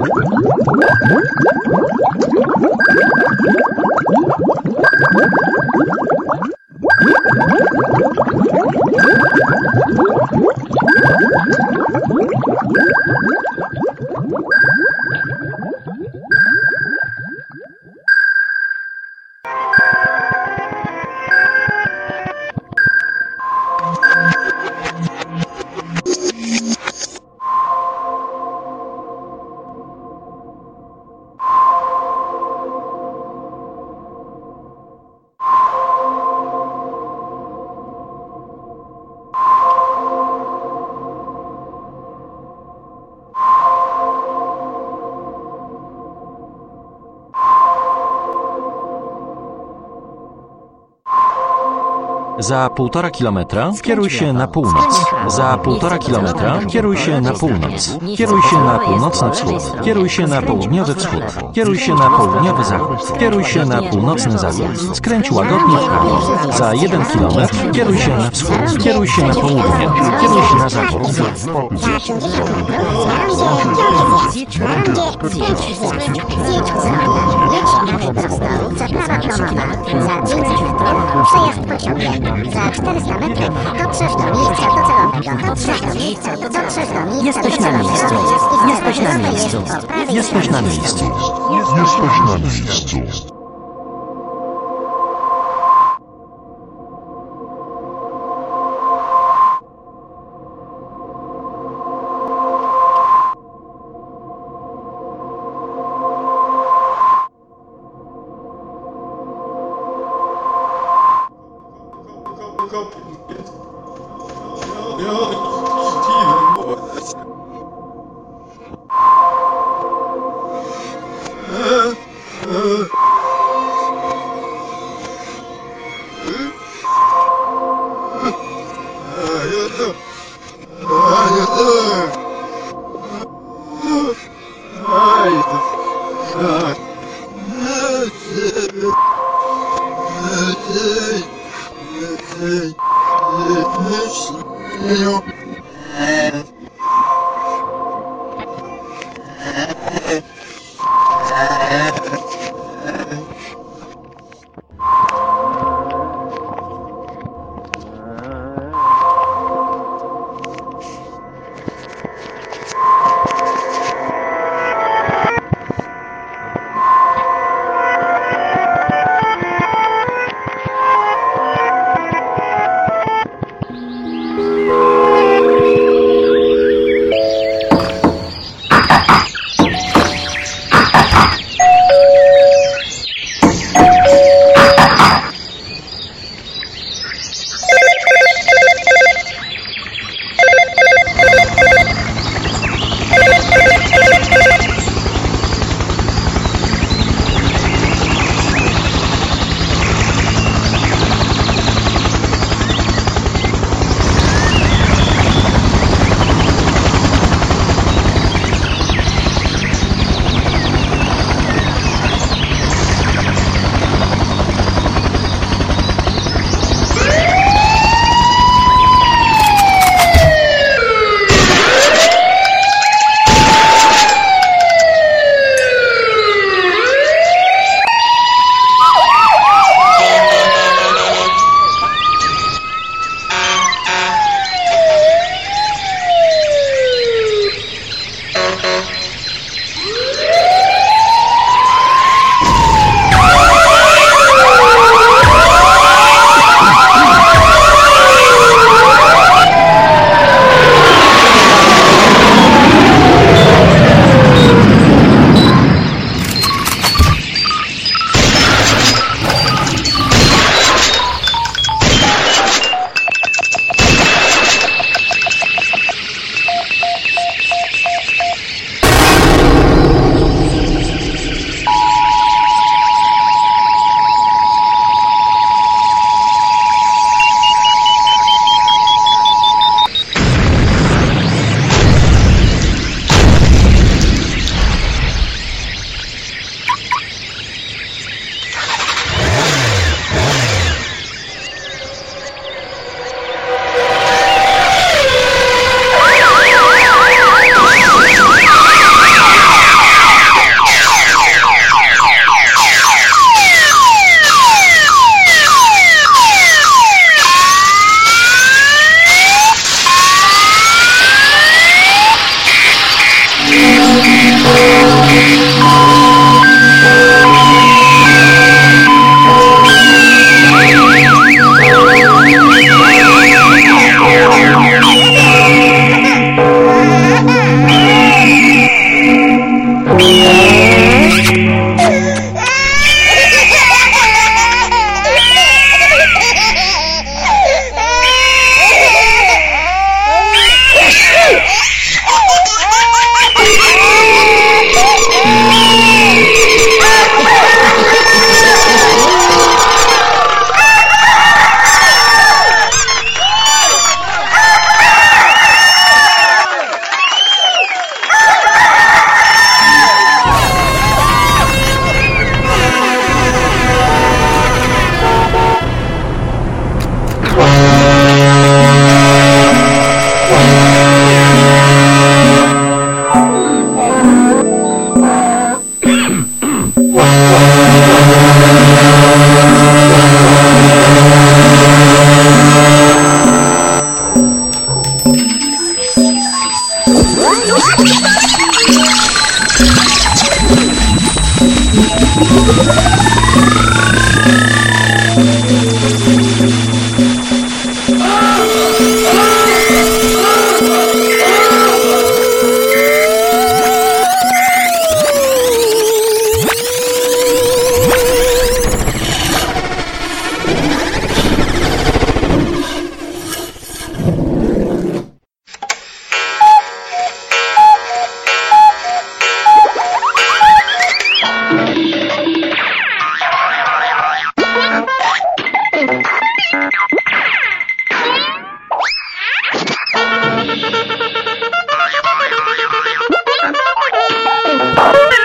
Woo! Za półtora kilometra kieruj się na północ. Za półtora kilometra kieruj się na północ. Kieruj się na północny wschód. Kieruj się na południowy wschód. Kieruj się na południowy zachód. Kieruj się na północny zachód. Skręć łagodnie w prawo. Za jeden kilometr kieruj się na wschód. Kieruj się na południe. Kieruj się na zachód. Przejazd pociągiem. Za 400 metrów dotrzesz do miejsca docelowego. Dotrzesz do miejsca, dotrzesz do miejsca Jesteś na miejscu. Jesteś na miejscu. Jesteś na miejscu. Jesteś na miejscu. you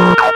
you